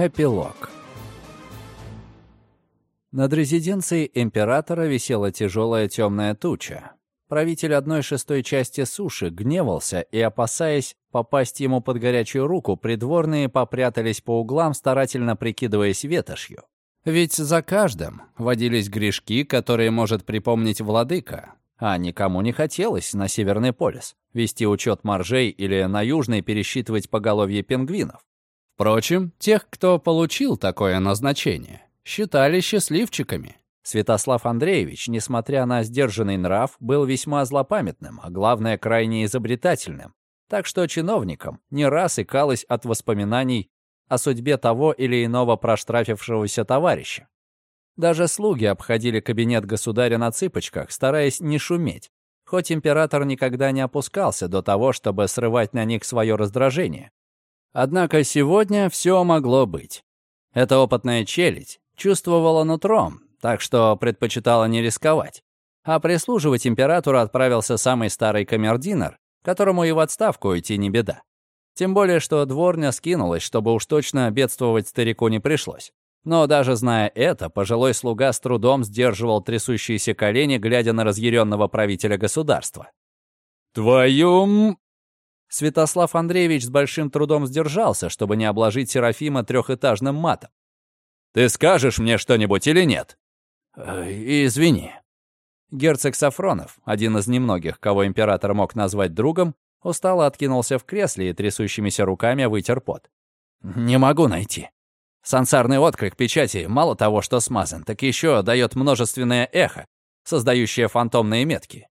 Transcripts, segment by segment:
Эпилог. Над резиденцией императора висела тяжелая темная туча. Правитель одной шестой части суши гневался, и, опасаясь попасть ему под горячую руку, придворные попрятались по углам, старательно прикидываясь ветошью. Ведь за каждым водились грешки, которые может припомнить владыка, а никому не хотелось на Северный полюс вести учет моржей или на Южный пересчитывать поголовье пингвинов. Впрочем, тех, кто получил такое назначение, считали счастливчиками. Святослав Андреевич, несмотря на сдержанный нрав, был весьма злопамятным, а главное, крайне изобретательным. Так что чиновникам не раз икалось от воспоминаний о судьбе того или иного проштрафившегося товарища. Даже слуги обходили кабинет государя на цыпочках, стараясь не шуметь, хоть император никогда не опускался до того, чтобы срывать на них свое раздражение. Однако сегодня все могло быть. Эта опытная челядь чувствовала нутром, так что предпочитала не рисковать. А прислуживать императору отправился самый старый камердинер, которому и в отставку идти не беда. Тем более, что дворня скинулась, чтобы уж точно бедствовать старику не пришлось. Но даже зная это, пожилой слуга с трудом сдерживал трясущиеся колени, глядя на разъяренного правителя государства. «Твою...» Святослав Андреевич с большим трудом сдержался, чтобы не обложить Серафима трехэтажным матом. «Ты скажешь мне что-нибудь или нет?» «Э, «Извини». Герцог Сафронов, один из немногих, кого император мог назвать другом, устало откинулся в кресле и трясущимися руками вытер пот. «Не могу найти. Сансарный отклик печати мало того, что смазан, так еще дает множественное эхо, создающее фантомные метки.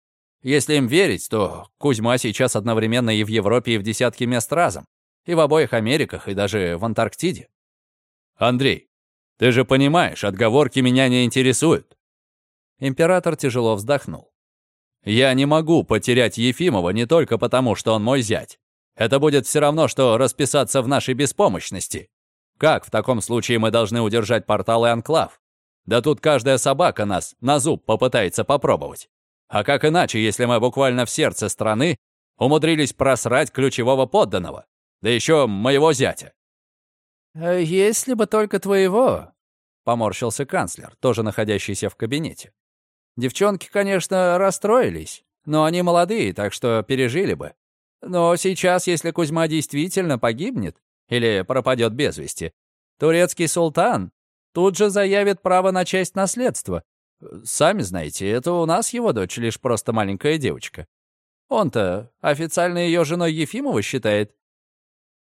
Если им верить, то Кузьма сейчас одновременно и в Европе, и в десятке мест разом, и в обоих Америках, и даже в Антарктиде. «Андрей, ты же понимаешь, отговорки меня не интересуют». Император тяжело вздохнул. «Я не могу потерять Ефимова не только потому, что он мой зять. Это будет все равно, что расписаться в нашей беспомощности. Как в таком случае мы должны удержать портал и анклав? Да тут каждая собака нас на зуб попытается попробовать. А как иначе, если мы буквально в сердце страны умудрились просрать ключевого подданного? Да еще моего зятя. «Э, «Если бы только твоего», — поморщился канцлер, тоже находящийся в кабинете. «Девчонки, конечно, расстроились, но они молодые, так что пережили бы. Но сейчас, если Кузьма действительно погибнет, или пропадет без вести, турецкий султан тут же заявит право на часть наследства. Сами знаете, это у нас его дочь лишь просто маленькая девочка. Он-то официально ее женой Ефимова считает.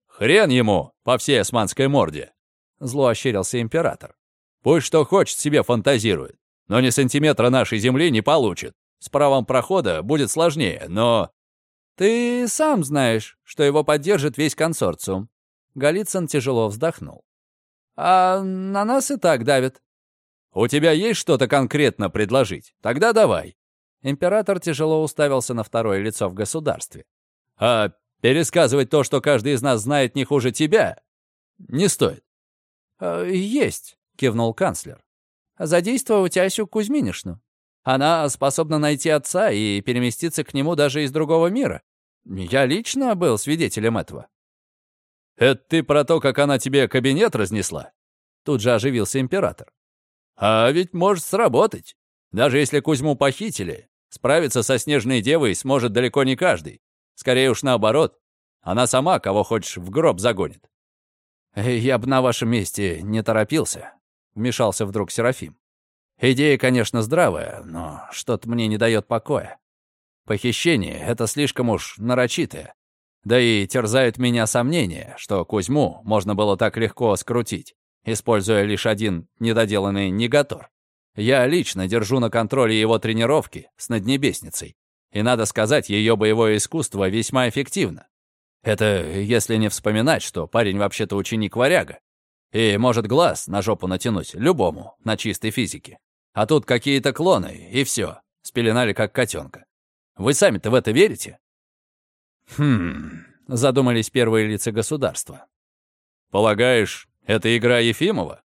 «Хрен ему по всей османской морде!» — зло ощерился император. «Пусть что хочет себе фантазирует, но ни сантиметра нашей земли не получит. С правом прохода будет сложнее, но...» «Ты сам знаешь, что его поддержит весь консорциум. Голицын тяжело вздохнул. «А на нас и так давят». «У тебя есть что-то конкретно предложить? Тогда давай». Император тяжело уставился на второе лицо в государстве. «А пересказывать то, что каждый из нас знает не хуже тебя, не стоит». «А, «Есть», — кивнул канцлер. «Задействовать Асю Кузьминишну. Она способна найти отца и переместиться к нему даже из другого мира. Я лично был свидетелем этого. «Это ты про то, как она тебе кабинет разнесла?» Тут же оживился император. «А ведь может сработать. Даже если Кузьму похитили, справиться со Снежной Девой сможет далеко не каждый. Скорее уж наоборот. Она сама кого хочешь в гроб загонит». «Я бы на вашем месте не торопился», — вмешался вдруг Серафим. «Идея, конечно, здравая, но что-то мне не дает покоя. Похищение — это слишком уж нарочитое. Да и терзают меня сомнения, что Кузьму можно было так легко скрутить, используя лишь один недоделанный негатор. Я лично держу на контроле его тренировки с Наднебесницей. И надо сказать, ее боевое искусство весьма эффективно. Это если не вспоминать, что парень вообще-то ученик варяга. И может глаз на жопу натянуть любому на чистой физике. А тут какие-то клоны, и все, спеленали как котенка. Вы сами-то в это верите? «Хм...» — задумались первые лица государства. «Полагаешь, это игра Ефимова?»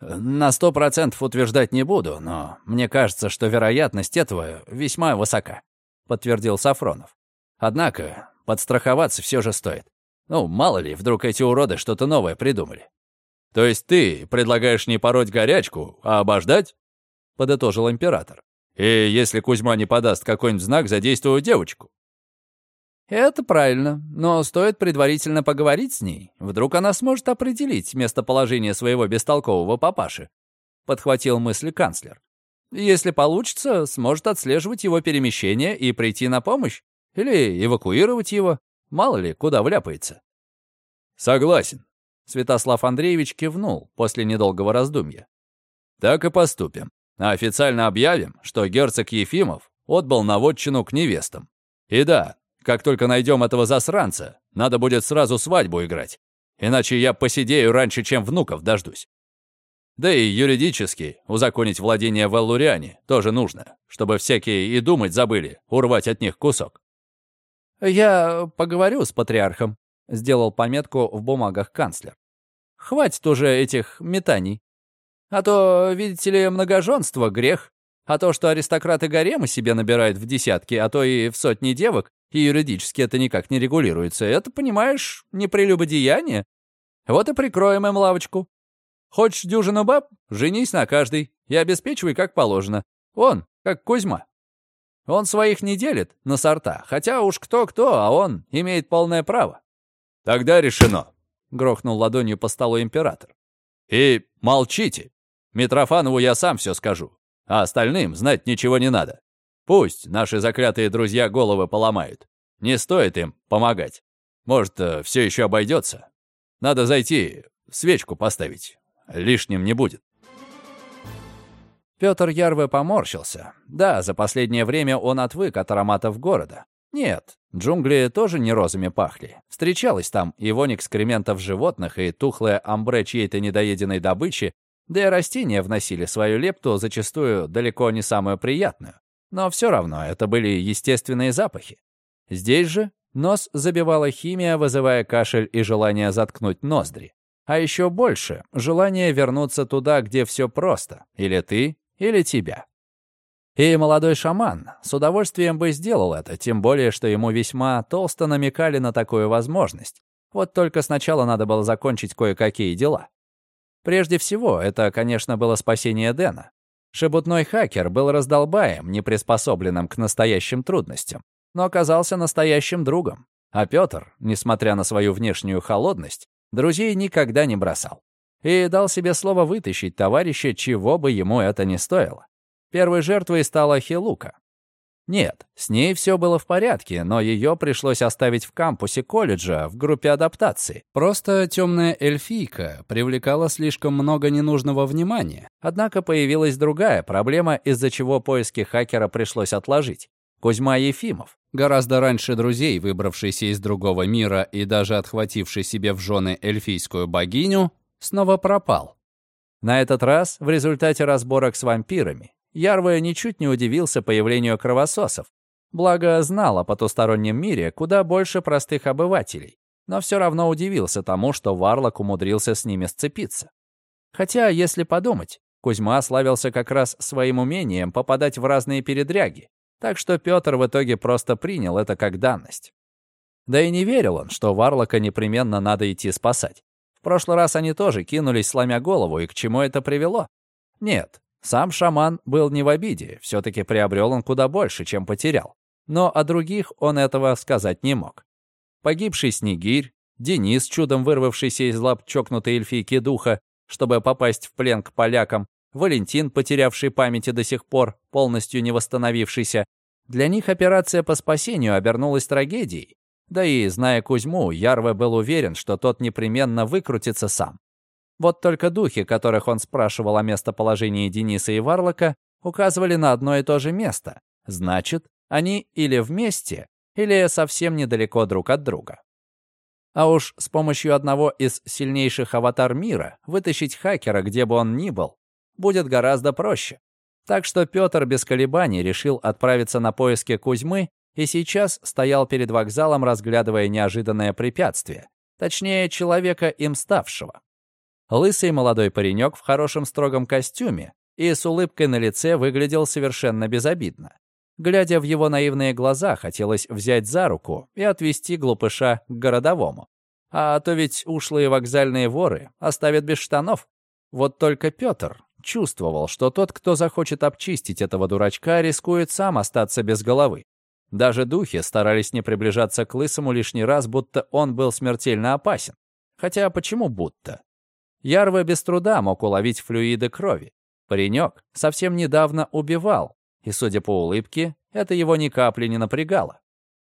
«На сто процентов утверждать не буду, но мне кажется, что вероятность этого весьма высока», — подтвердил Сафронов. «Однако подстраховаться все же стоит. Ну, мало ли, вдруг эти уроды что-то новое придумали». То есть ты предлагаешь не пороть горячку, а обождать? Подытожил император. И если Кузьма не подаст какой-нибудь знак, задействую девочку. Это правильно, но стоит предварительно поговорить с ней. Вдруг она сможет определить местоположение своего бестолкового папаши. Подхватил мысли канцлер. Если получится, сможет отслеживать его перемещение и прийти на помощь. Или эвакуировать его. Мало ли, куда вляпается. Согласен. Святослав Андреевич кивнул после недолгого раздумья. Так и поступим. официально объявим, что герцог Ефимов отбыл на к невестам. И да, как только найдем этого засранца, надо будет сразу свадьбу играть. Иначе я посидею раньше, чем внуков дождусь. Да и юридически узаконить владение в Аллуриане тоже нужно, чтобы всякие и думать забыли урвать от них кусок. «Я поговорю с патриархом», — сделал пометку в бумагах канцлер. «Хватит уже этих метаний. А то, видите ли, многоженство — грех. А то, что аристократы гаремы себе набирают в десятки, а то и в сотни девок, и юридически это никак не регулируется, это, понимаешь, не прелюбодеяние. Вот и прикроем им лавочку. Хочешь дюжину баб? Женись на каждой и обеспечивай как положено. Он, как Кузьма. Он своих не делит на сорта, хотя уж кто-кто, а он имеет полное право. Тогда решено, — грохнул ладонью по столу император. И молчите. Митрофанову я сам все скажу, а остальным знать ничего не надо. Пусть наши заклятые друзья головы поломают. Не стоит им помогать. Может, э, все еще обойдется. Надо зайти, свечку поставить. Лишним не будет. Петр Ярве поморщился. Да, за последнее время он отвык от ароматов города. Нет, джунгли тоже не розами пахли. Встречалось там и вонь экскрементов животных, и тухлое амбре чьей-то недоеденной добычи, да и растения вносили свою лепту, зачастую далеко не самую приятную. Но все равно это были естественные запахи. Здесь же нос забивала химия, вызывая кашель и желание заткнуть ноздри. А еще больше — желание вернуться туда, где все просто. Или ты, или тебя. И молодой шаман с удовольствием бы сделал это, тем более, что ему весьма толсто намекали на такую возможность. Вот только сначала надо было закончить кое-какие дела. Прежде всего, это, конечно, было спасение Дэна. Шебутной хакер был раздолбаем, не приспособленным к настоящим трудностям, но оказался настоящим другом. А Петр, несмотря на свою внешнюю холодность, друзей никогда не бросал. И дал себе слово вытащить товарища, чего бы ему это ни стоило. Первой жертвой стала Хилука, нет, с ней все было в порядке, но ее пришлось оставить в кампусе колледжа в группе адаптации. Просто темная эльфийка привлекала слишком много ненужного внимания. Однако появилась другая проблема, из-за чего поиски хакера пришлось отложить. Кузьма Ефимов, гораздо раньше друзей, выбравшийся из другого мира и даже отхвативший себе в жены эльфийскую богиню, снова пропал. На этот раз в результате разборок с вампирами Ярве ничуть не удивился появлению кровососов, благо знал о потустороннем мире куда больше простых обывателей, но все равно удивился тому, что Варлок умудрился с ними сцепиться. Хотя, если подумать, Кузьма славился как раз своим умением попадать в разные передряги, так что Петр в итоге просто принял это как данность. Да и не верил он, что Варлока непременно надо идти спасать. В прошлый раз они тоже кинулись, сломя голову, и к чему это привело? Нет, сам шаман был не в обиде, все-таки приобрел он куда больше, чем потерял. Но о других он этого сказать не мог. Погибший Снегирь, Денис, чудом вырвавшийся из лап чокнутой эльфийки духа, чтобы попасть в плен к полякам, Валентин, потерявший память и до сих пор полностью не восстановившийся. Для них операция по спасению обернулась трагедией. Да и, зная Кузьму, Ярве был уверен, что тот непременно выкрутится сам. Вот только духи, которых он спрашивал о местоположении Дениса и Варлока, указывали на одно и то же место. Значит, они или вместе, или совсем недалеко друг от друга. А уж с помощью одного из сильнейших аватар мира вытащить хакера, где бы он ни был, будет гораздо проще. Так что Петр без колебаний решил отправиться на поиски Кузьмы и сейчас стоял перед вокзалом, разглядывая неожиданное препятствие, точнее, человека им ставшего. Лысый молодой паренек в хорошем строгом костюме и с улыбкой на лице выглядел совершенно безобидно. Глядя в его наивные глаза, хотелось взять за руку и отвести глупыша к городовому. А то ведь ушлые вокзальные воры оставят без штанов. Вот только Петр чувствовал, что тот, кто захочет обчистить этого дурачка, рискует сам остаться без головы. Даже духи старались не приближаться к Лысому лишний раз, будто он был смертельно опасен. Хотя почему будто? Ярве без труда мог уловить флюиды крови. Паренек совсем недавно убивал, и, судя по улыбке, это его ни капли не напрягало.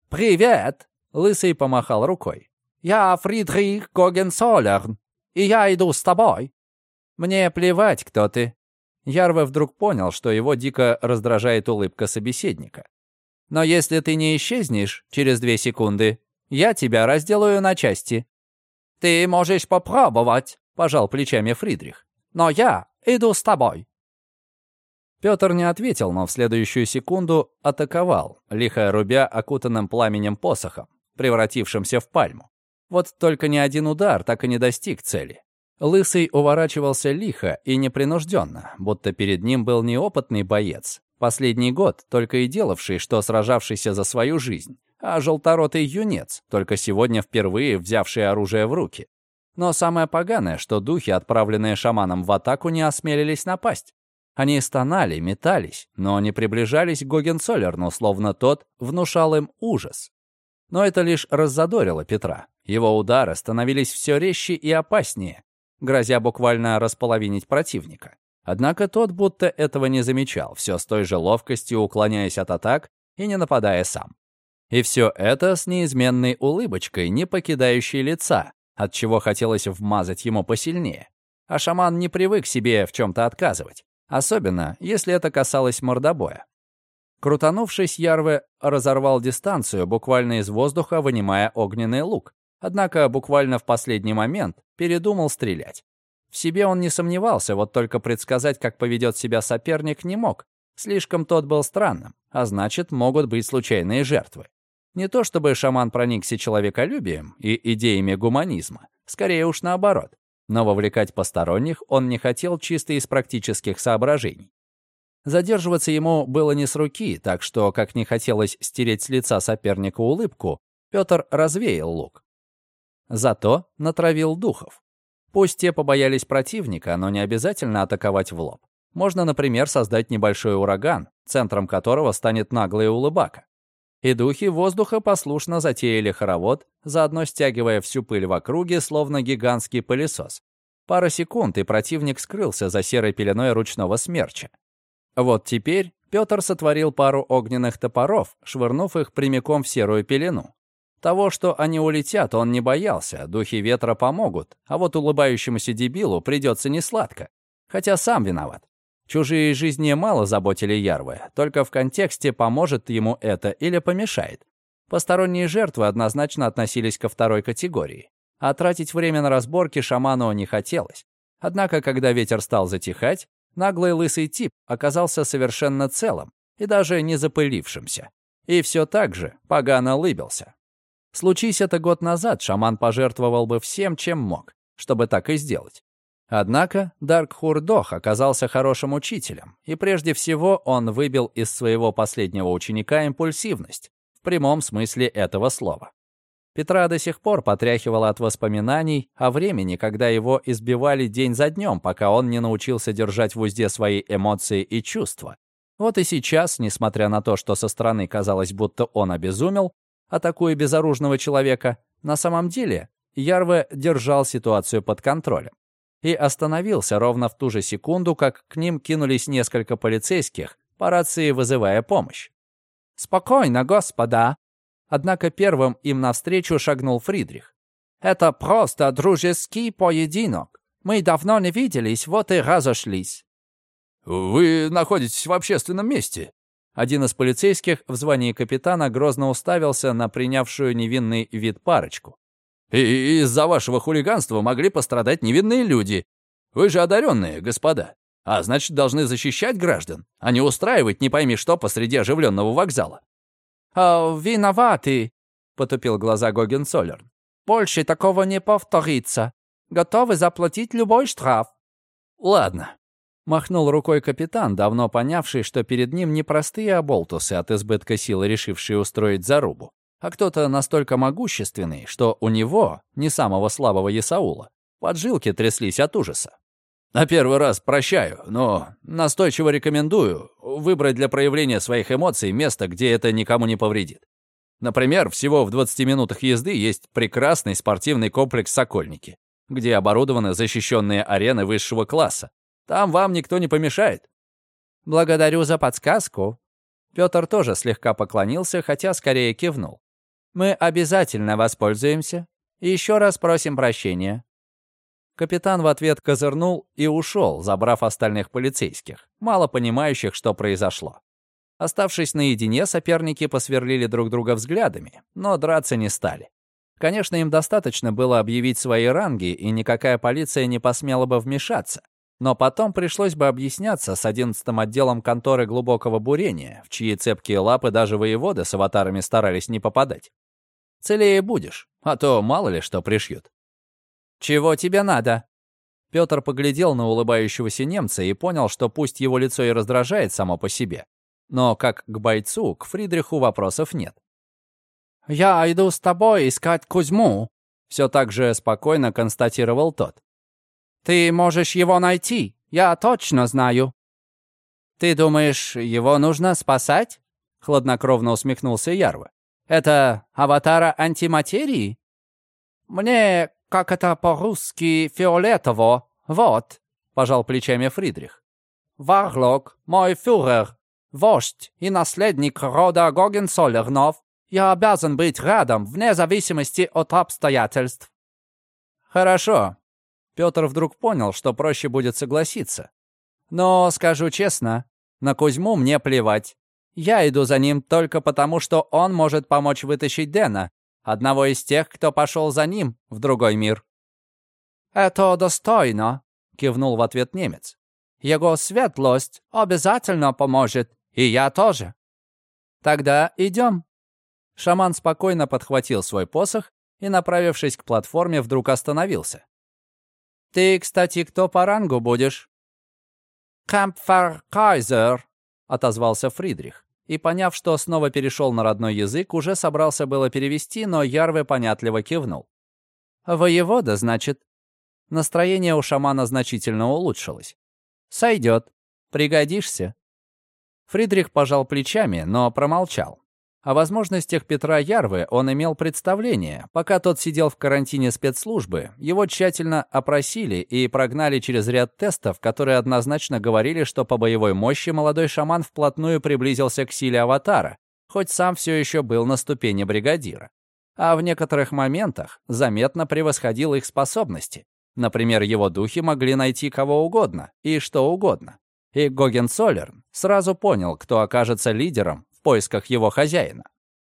«Привет!» — Лысый помахал рукой. «Я Фридрих Гогенсолерн, и я иду с тобой». «Мне плевать, кто ты». Ярве вдруг понял, что его дико раздражает улыбка собеседника. «Но если ты не исчезнешь через две секунды, я тебя разделаю на части». «Ты можешь попробовать», — пожал плечами Фридрих. «Но я иду с тобой». Петр не ответил, но в следующую секунду атаковал, лихо рубя окутанным пламенем посохом, превратившимся в пальму. Вот только ни один удар так и не достиг цели. Лысый уворачивался лихо и непринужденно, будто перед ним был неопытный боец, последний год только и делавший, что сражавшийся за свою жизнь, а желторотый юнец, только сегодня впервые взявший оружие в руки. Но самое поганое, что духи, отправленные шаманом в атаку, не осмелились напасть. Они стонали, метались, но не приближались к Гогенцоллерну, словно тот внушал им ужас. Но это лишь раззадорило Петра. Его удары становились все резче и опаснее, грозя буквально располовинить противника. Однако тот будто этого не замечал, все с той же ловкостью уклоняясь от атак и не нападая сам. И все это с неизменной улыбочкой, не покидающей лица, от чего хотелось вмазать ему посильнее. А шаман не привык себе в чем-то отказывать, особенно если это касалось мордобоя. Крутанувшись, Ярве разорвал дистанцию, буквально из воздуха вынимая огненный лук, Однако буквально в последний момент передумал стрелять. В себе он не сомневался, вот только предсказать, как поведет себя соперник, не мог. Слишком тот был странным, а значит, могут быть случайные жертвы. Не то чтобы шаман проникся человеколюбием и идеями гуманизма, скорее уж наоборот. Но вовлекать посторонних он не хотел чисто из практических соображений. Задерживаться ему было не с руки, так что, как не хотелось стереть с лица соперника улыбку, Петр развеял лук. Зато натравил духов. Пусть те побоялись противника, но не обязательно атаковать в лоб. Можно, например, создать небольшой ураган, центром которого станет наглая улыбака. И духи воздуха послушно затеяли хоровод, заодно стягивая всю пыль в округе, словно гигантский пылесос. Пара секунд, и противник скрылся за серой пеленой ручного смерча. Вот теперь Петр сотворил пару огненных топоров, швырнув их прямиком в серую пелену. Того, что они улетят, он не боялся, духи ветра помогут, а вот улыбающемуся дебилу придется несладко. Хотя сам виноват. Чужие жизни мало заботили Ярвы, только в контексте поможет ему это или помешает. Посторонние жертвы однозначно относились ко второй категории. А тратить время на разборки шаману не хотелось. Однако, когда ветер стал затихать, наглый лысый тип оказался совершенно целым и даже не запылившимся. И все так же погано лыбился. Случись это год назад, шаман пожертвовал бы всем, чем мог, чтобы так и сделать. Однако Дарк Хурдох оказался хорошим учителем, и прежде всего он выбил из своего последнего ученика импульсивность, в прямом смысле этого слова. Петра до сих пор потряхивала от воспоминаний о времени, когда его избивали день за днем, пока он не научился держать в узде свои эмоции и чувства. Вот и сейчас, несмотря на то, что со стороны казалось, будто он обезумел, атакуя безоружного человека, на самом деле Ярве держал ситуацию под контролем и остановился ровно в ту же секунду, как к ним кинулись несколько полицейских, по рации вызывая помощь. «Спокойно, господа!» Однако первым им навстречу шагнул Фридрих. «Это просто дружеский поединок. Мы давно не виделись, вот и разошлись». «Вы находитесь в общественном месте», один из полицейских в звании капитана грозно уставился на принявшую невинный вид парочку. «И из-за вашего хулиганства могли пострадать невинные люди. Вы же одаренные, господа. А значит, должны защищать граждан, а не устраивать не пойми что посреди оживленного вокзала». «А, «Виноваты», — потупил глаза Гоген Солерн. «Больше такого не повторится. Готовы заплатить любой штраф». «Ладно», Махнул рукой капитан, давно понявший, что перед ним не простые оболтусы от избытка силы, решившие устроить зарубу, а кто-то настолько могущественный, что у него, не самого слабого Исаула, поджилки тряслись от ужаса. На первый раз прощаю, но настойчиво рекомендую выбрать для проявления своих эмоций место, где это никому не повредит. Например, всего в 20 минутах езды есть прекрасный спортивный комплекс «Сокольники», где оборудованы защищенные арены высшего класса. Там вам никто не помешает. Благодарю за подсказку. Петр тоже слегка поклонился, хотя скорее кивнул. Мы обязательно воспользуемся. И еще раз просим прощения. Капитан в ответ козырнул и ушел, забрав остальных полицейских, мало понимающих, что произошло. Оставшись наедине, соперники посверлили друг друга взглядами, но драться не стали. Конечно, им достаточно было объявить свои ранги, и никакая полиция не посмела бы вмешаться. Но потом пришлось бы объясняться с 11-м отделом конторы глубокого бурения, в чьи цепкие лапы даже воеводы с аватарами старались не попадать. Целее будешь, а то мало ли что пришьют. «Чего тебе надо?» Петр поглядел на улыбающегося немца и понял, что пусть его лицо и раздражает само по себе, но как к бойцу, к Фридриху вопросов нет. «Я иду с тобой искать Кузьму», — все так же спокойно констатировал тот. «Ты можешь его найти, я точно знаю». «Ты думаешь, его нужно спасать?» — хладнокровно усмехнулся Ярва. «Это аватара антиматерии?» «Мне как это по-русски фиолетово. Вот», — пожал плечами Фридрих. «Варлок, мой фюрер, вождь и наследник рода Гогенцоллернов, я обязан быть рядом, вне зависимости от обстоятельств». «Хорошо». Петр вдруг понял, что проще будет согласиться. «Но, скажу честно, на Кузьму мне плевать. Я иду за ним только потому, что он может помочь вытащить Дэна, Одного из тех, кто пошел за ним в другой мир». «Это достойно», — кивнул в ответ немец. «Его светлость обязательно поможет, и я тоже». «Тогда идем». Шаман спокойно подхватил свой посох и, направившись к платформе, вдруг остановился. «Ты, кстати, кто по рангу будешь?» «Кампфер Кайзер», — отозвался Фридрих и, поняв, что снова перешел на родной язык, уже собрался было перевести, но Ярве понятливо кивнул. «Воевода, значит?» Настроение у шамана значительно улучшилось. «Сойдет. Пригодишься». Фридрих пожал плечами, но промолчал. О возможностях Петра Ярвы он имел представление. Пока тот сидел в карантине спецслужбы, его тщательно опросили и прогнали через ряд тестов, которые однозначно говорили, что по боевой мощи молодой шаман вплотную приблизился к силе аватара, хоть сам все еще был на ступени бригадира. А в некоторых моментах заметно превосходил их способности. Например, его духи могли найти кого угодно и что угодно. И Гоген Солерн сразу понял, кто окажется лидером поисках его хозяина.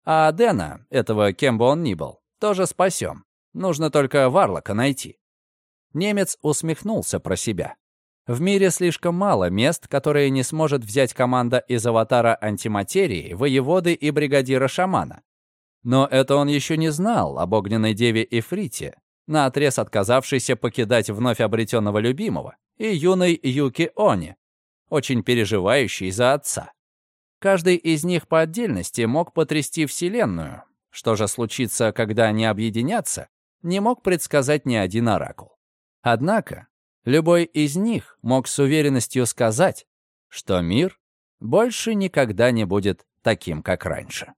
А Дэна, этого кем бы он ни был, тоже спасем. Нужно только Варлока найти. Немец усмехнулся про себя. В мире слишком мало мест, которые не сможет взять команда из аватара антиматерии, воеводы и бригадира шамана. Но это он еще не знал об огненной деве Ифрите, наотрез отказавшейся покидать вновь обретенного любимого, и юной Юки Они, очень переживающей за отца. Каждый из них по отдельности мог потрясти Вселенную. Что же случится, когда они объединятся, не мог предсказать ни один оракул. Однако, любой из них мог с уверенностью сказать, что мир больше никогда не будет таким, как раньше.